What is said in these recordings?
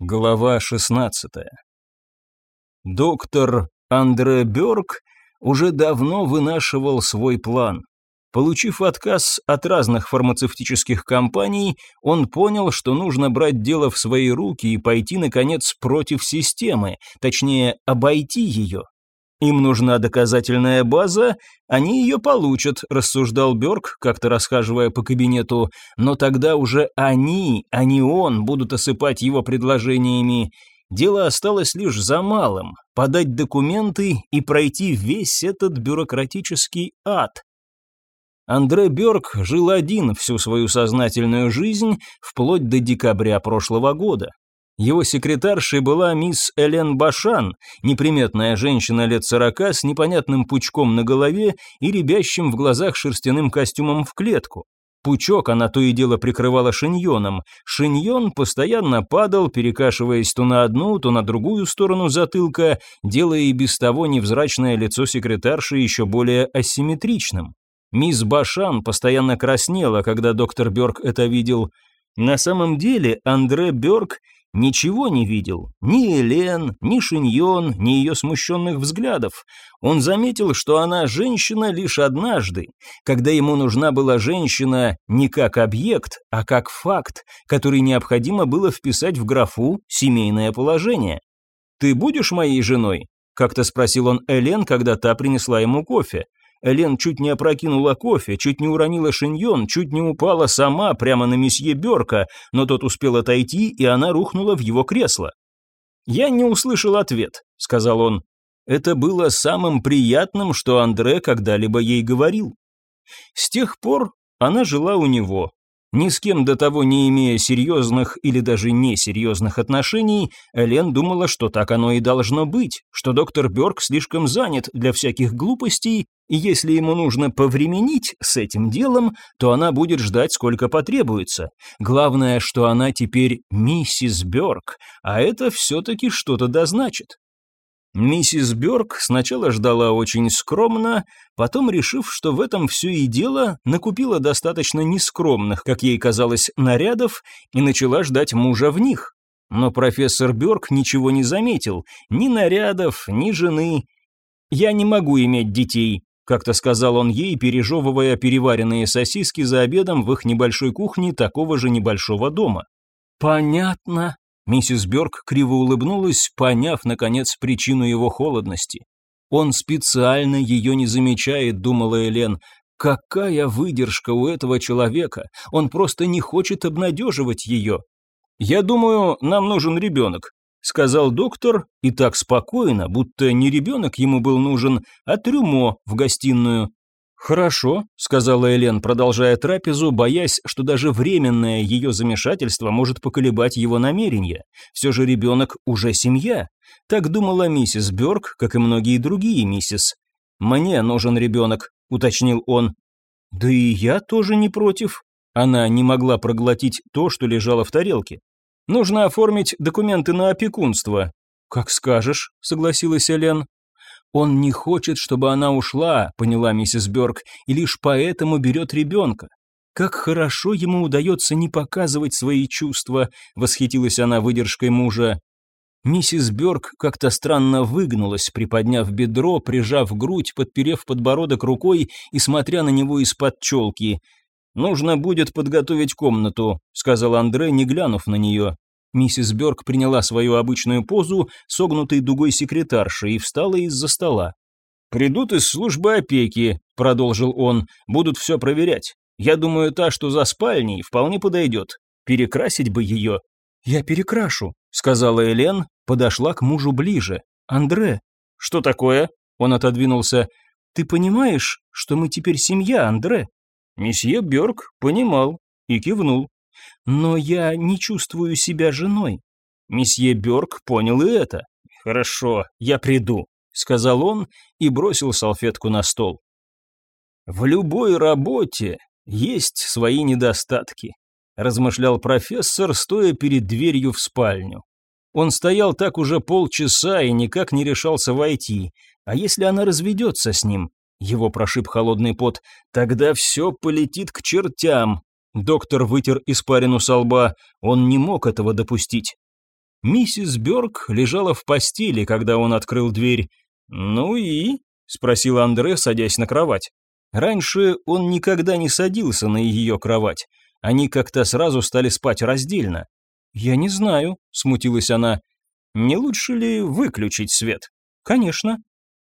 Глава 16. Доктор Андре Бёрк уже давно вынашивал свой план. Получив отказ от разных фармацевтических компаний, он понял, что нужно брать дело в свои руки и пойти, наконец, против системы, точнее, обойти ее. Им нужна доказательная база, они ее получат, рассуждал Бёрк, как-то расхаживая по кабинету, но тогда уже они, а не он, будут осыпать его предложениями. Дело осталось лишь за малым – подать документы и пройти весь этот бюрократический ад. Андре Бёрк жил один всю свою сознательную жизнь, вплоть до декабря прошлого года. Его секретаршей была мисс Элен Башан, неприметная женщина лет сорока с непонятным пучком на голове и рябящим в глазах шерстяным костюмом в клетку. Пучок она то и дело прикрывала шиньоном. Шиньон постоянно падал, перекашиваясь то на одну, то на другую сторону затылка, делая и без того невзрачное лицо секретарши еще более асимметричным. Мисс Башан постоянно краснела, когда доктор Бёрк это видел. На самом деле Андре Бёрк Ничего не видел, ни Элен, ни Шиньон, ни ее смущенных взглядов. Он заметил, что она женщина лишь однажды, когда ему нужна была женщина не как объект, а как факт, который необходимо было вписать в графу «семейное положение». «Ты будешь моей женой?» – как-то спросил он Элен, когда та принесла ему кофе. Элен чуть не опрокинула кофе, чуть не уронила шиньон, чуть не упала сама прямо на месье Берка, но тот успел отойти, и она рухнула в его кресло. «Я не услышал ответ», — сказал он. Это было самым приятным, что Андре когда-либо ей говорил. С тех пор она жила у него, ни с кем до того не имея серьезных или даже несерьезных отношений, Элен думала, что так оно и должно быть, что доктор Бёрк слишком занят для всяких глупостей, и если ему нужно повременить с этим делом, то она будет ждать, сколько потребуется. Главное, что она теперь миссис Бёрк, а это все-таки что-то дозначит. Миссис Бёрк сначала ждала очень скромно, потом, решив, что в этом все и дело, накупила достаточно нескромных, как ей казалось, нарядов и начала ждать мужа в них. Но профессор Бёрк ничего не заметил, ни нарядов, ни жены. «Я не могу иметь детей», — как-то сказал он ей, пережевывая переваренные сосиски за обедом в их небольшой кухне такого же небольшого дома. «Понятно», Миссис Бёрк криво улыбнулась, поняв, наконец, причину его холодности. «Он специально ее не замечает», — думала Элен. «Какая выдержка у этого человека! Он просто не хочет обнадеживать ее». «Я думаю, нам нужен ребенок», — сказал доктор, и так спокойно, будто не ребенок ему был нужен, а трюмо в гостиную. «Хорошо», — сказала Элен, продолжая трапезу, боясь, что даже временное ее замешательство может поколебать его намерения. Все же ребенок уже семья. Так думала миссис Бёрк, как и многие другие миссис. «Мне нужен ребенок», — уточнил он. «Да и я тоже не против». Она не могла проглотить то, что лежало в тарелке. «Нужно оформить документы на опекунство». «Как скажешь», — согласилась Элен. «Он не хочет, чтобы она ушла», — поняла миссис Бёрк, «и лишь поэтому берет ребенка». «Как хорошо ему удается не показывать свои чувства», — восхитилась она выдержкой мужа. Миссис Бёрк как-то странно выгнулась, приподняв бедро, прижав грудь, подперев подбородок рукой и смотря на него из-под челки. «Нужно будет подготовить комнату», — сказал Андре, не глянув на нее. Миссис Бёрк приняла свою обычную позу, согнутой дугой секретарши, и встала из-за стола. «Придут из службы опеки», — продолжил он, — «будут все проверять. Я думаю, та, что за спальней, вполне подойдет. Перекрасить бы ее». «Я перекрашу», — сказала Элен, подошла к мужу ближе. «Андре». «Что такое?» — он отодвинулся. «Ты понимаешь, что мы теперь семья, Андре?» Месье Бёрк понимал и кивнул. Но я не чувствую себя женой. Месье Бёрк понял и это. Хорошо, я приду, сказал он и бросил салфетку на стол. В любой работе есть свои недостатки, размышлял профессор, стоя перед дверью в спальню. Он стоял так уже полчаса и никак не решался войти. А если она разведется с ним? Его прошиб холодный пот. Тогда все полетит к чертям. Доктор вытер испарину со лба, он не мог этого допустить. Миссис Бёрк лежала в постели, когда он открыл дверь. «Ну и?» – спросил Андре, садясь на кровать. Раньше он никогда не садился на ее кровать. Они как-то сразу стали спать раздельно. «Я не знаю», – смутилась она. «Не лучше ли выключить свет?» «Конечно».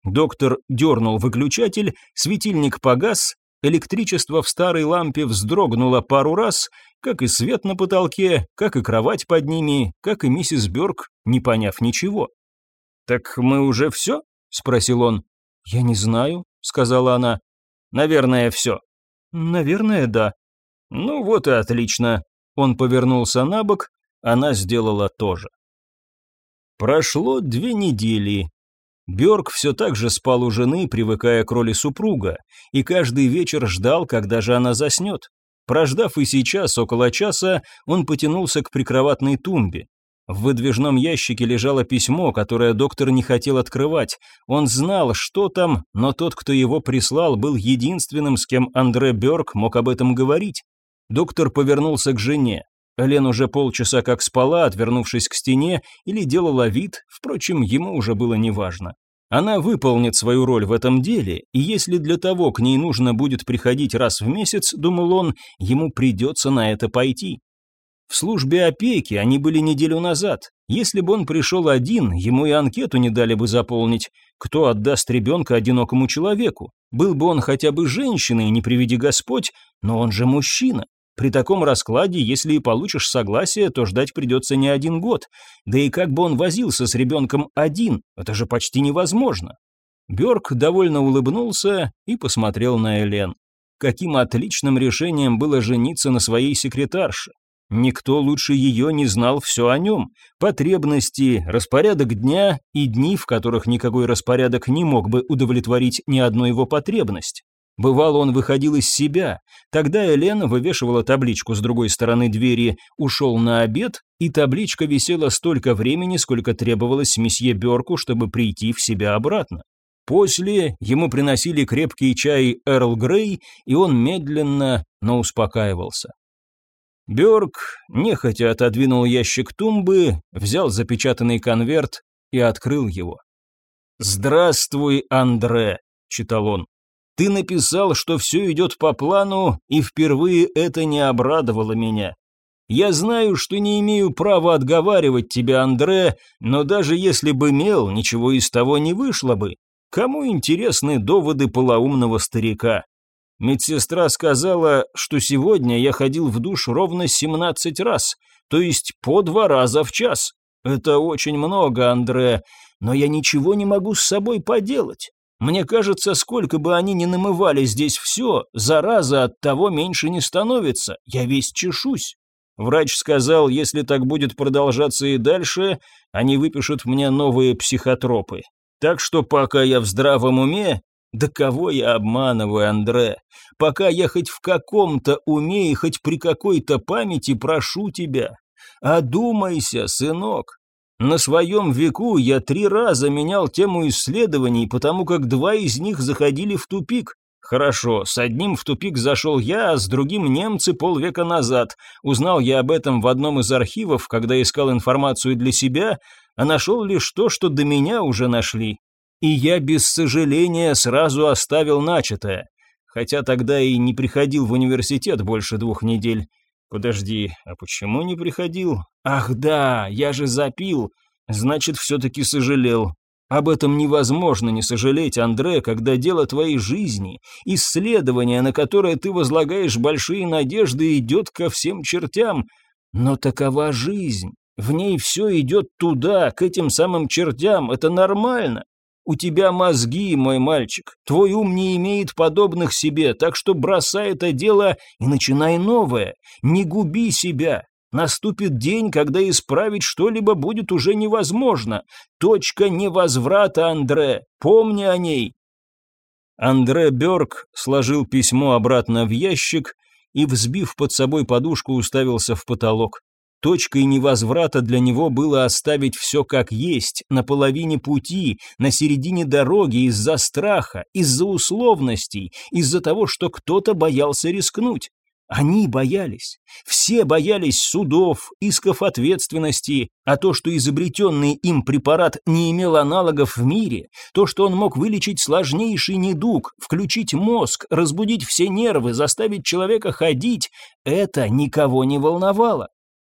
Доктор дернул выключатель, светильник погас, электричество в старой лампе вздрогнуло пару раз, как и свет на потолке, как и кровать под ними, как и миссис Бёрк, не поняв ничего. «Так мы уже все?» – спросил он. «Я не знаю», – сказала она. «Наверное, все». «Наверное, да». «Ну вот и отлично». Он повернулся на бок, она сделала то же. Прошло две недели. Бёрк все так же спал у жены, привыкая к роли супруга, и каждый вечер ждал, когда же она заснет. Прождав и сейчас около часа, он потянулся к прикроватной тумбе. В выдвижном ящике лежало письмо, которое доктор не хотел открывать. Он знал, что там, но тот, кто его прислал, был единственным, с кем Андре Бёрк мог об этом говорить. Доктор повернулся к жене. Лен уже полчаса как спала, отвернувшись к стене, или делала вид, впрочем, ему уже было неважно. Она выполнит свою роль в этом деле, и если для того к ней нужно будет приходить раз в месяц, думал он, ему придется на это пойти. В службе опеки они были неделю назад. Если бы он пришел один, ему и анкету не дали бы заполнить. Кто отдаст ребенка одинокому человеку? Был бы он хотя бы женщиной, не приведи Господь, но он же мужчина. При таком раскладе, если и получишь согласие, то ждать придется не один год. Да и как бы он возился с ребенком один, это же почти невозможно. Бёрк довольно улыбнулся и посмотрел на Элен. Каким отличным решением было жениться на своей секретарше. Никто лучше ее не знал все о нем. Потребности, распорядок дня и дни, в которых никакой распорядок не мог бы удовлетворить ни одну его потребность. Бывало, он выходил из себя. Тогда Елена вывешивала табличку с другой стороны двери «Ушел на обед», и табличка висела столько времени, сколько требовалось месье Берку, чтобы прийти в себя обратно. После ему приносили крепкий чай Эрл Грей, и он медленно, но успокаивался. Бёрк нехотя отодвинул ящик тумбы, взял запечатанный конверт и открыл его. «Здравствуй, Андре», — читал он. Ты написал, что все идет по плану, и впервые это не обрадовало меня. Я знаю, что не имею права отговаривать тебя, Андре, но даже если бы имел, ничего из того не вышло бы. Кому интересны доводы полоумного старика? Медсестра сказала, что сегодня я ходил в душ ровно 17 раз, то есть по два раза в час. Это очень много, Андре, но я ничего не могу с собой поделать. Мне кажется, сколько бы они ни намывали здесь все, зараза от того меньше не становится. Я весь чешусь. Врач сказал, если так будет продолжаться и дальше, они выпишут мне новые психотропы. Так что пока я в здравом уме, да кого я обманываю, Андре? Пока я хоть в каком-то уме и хоть при какой-то памяти прошу тебя, одумайся, сынок. На своем веку я три раза менял тему исследований, потому как два из них заходили в тупик. Хорошо, с одним в тупик зашел я, а с другим немцы полвека назад. Узнал я об этом в одном из архивов, когда искал информацию для себя, а нашел лишь то, что до меня уже нашли. И я без сожаления сразу оставил начатое. Хотя тогда и не приходил в университет больше двух недель. Подожди, а почему не приходил? Ах да, я же запил. Значит, все-таки сожалел. Об этом невозможно не сожалеть, Андре, когда дело твоей жизни, исследование, на которое ты возлагаешь большие надежды, идет ко всем чертям. Но такова жизнь. В ней все идет туда, к этим самым чертям. Это нормально. У тебя мозги, мой мальчик. Твой ум не имеет подобных себе, так что бросай это дело и начинай новое. Не губи себя. Наступит день, когда исправить что-либо будет уже невозможно. Точка невозврата, Андре. Помни о ней. Андре Бёрк сложил письмо обратно в ящик и, взбив под собой подушку, уставился в потолок. Точкой невозврата для него было оставить все как есть, на половине пути, на середине дороги из-за страха, из-за условностей, из-за того, что кто-то боялся рискнуть. Они боялись. Все боялись судов, исков ответственности, а то, что изобретенный им препарат не имел аналогов в мире, то, что он мог вылечить сложнейший недуг, включить мозг, разбудить все нервы, заставить человека ходить, это никого не волновало.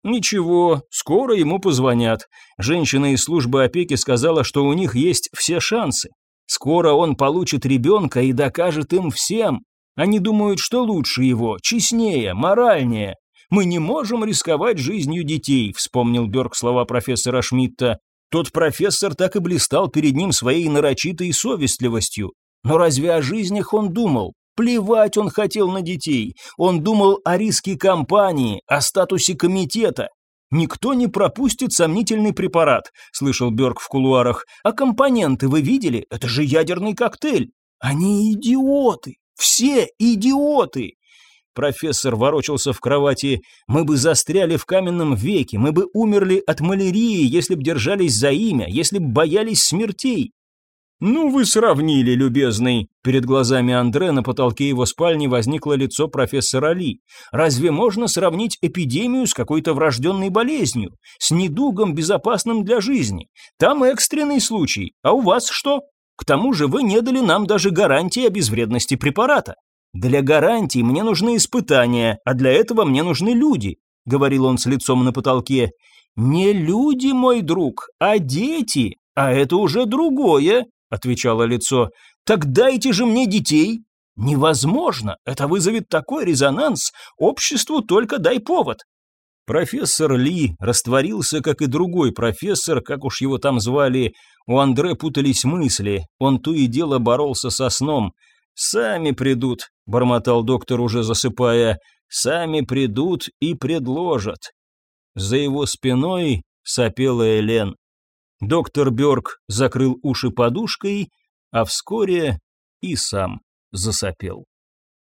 Ничего, скоро ему позвонят. Женщина из службы опеки сказала, что у них есть все шансы. Скоро он получит ребенка и докажет им всем, они думают, что лучше его, честнее, моральнее. Мы не можем рисковать жизнью детей, вспомнил Бёрк слова профессора Шмидта. Тот профессор так и блистал перед ним своей нарочитой совестливостью. Но разве о жизнях он думал? Плевать он хотел на детей. Он думал о риске компании, о статусе комитета. «Никто не пропустит сомнительный препарат», — слышал Бёрк в кулуарах. «А компоненты вы видели? Это же ядерный коктейль». «Они идиоты! Все идиоты!» Профессор ворочался в кровати. «Мы бы застряли в каменном веке, мы бы умерли от малярии, если б держались за имя, если б боялись смертей». «Ну вы сравнили, любезный!» Перед глазами Андре на потолке его спальни возникло лицо профессора Ли. «Разве можно сравнить эпидемию с какой-то врожденной болезнью? С недугом, безопасным для жизни? Там экстренный случай, а у вас что?» К тому же вы не дали нам даже гарантии о безвредности препарата. Для гарантий мне нужны испытания, а для этого мне нужны люди», — говорил он с лицом на потолке. «Не люди, мой друг, а дети, а это уже другое», — отвечало лицо. «Так дайте же мне детей». «Невозможно, это вызовет такой резонанс, обществу только дай повод». Профессор Ли растворился, как и другой профессор, как уж его там звали. У Андре путались мысли, он то и дело боролся со сном. «Сами придут», — бормотал доктор, уже засыпая, — «сами придут и предложат». За его спиной сопела Элен. Доктор Бёрк закрыл уши подушкой, а вскоре и сам засопел.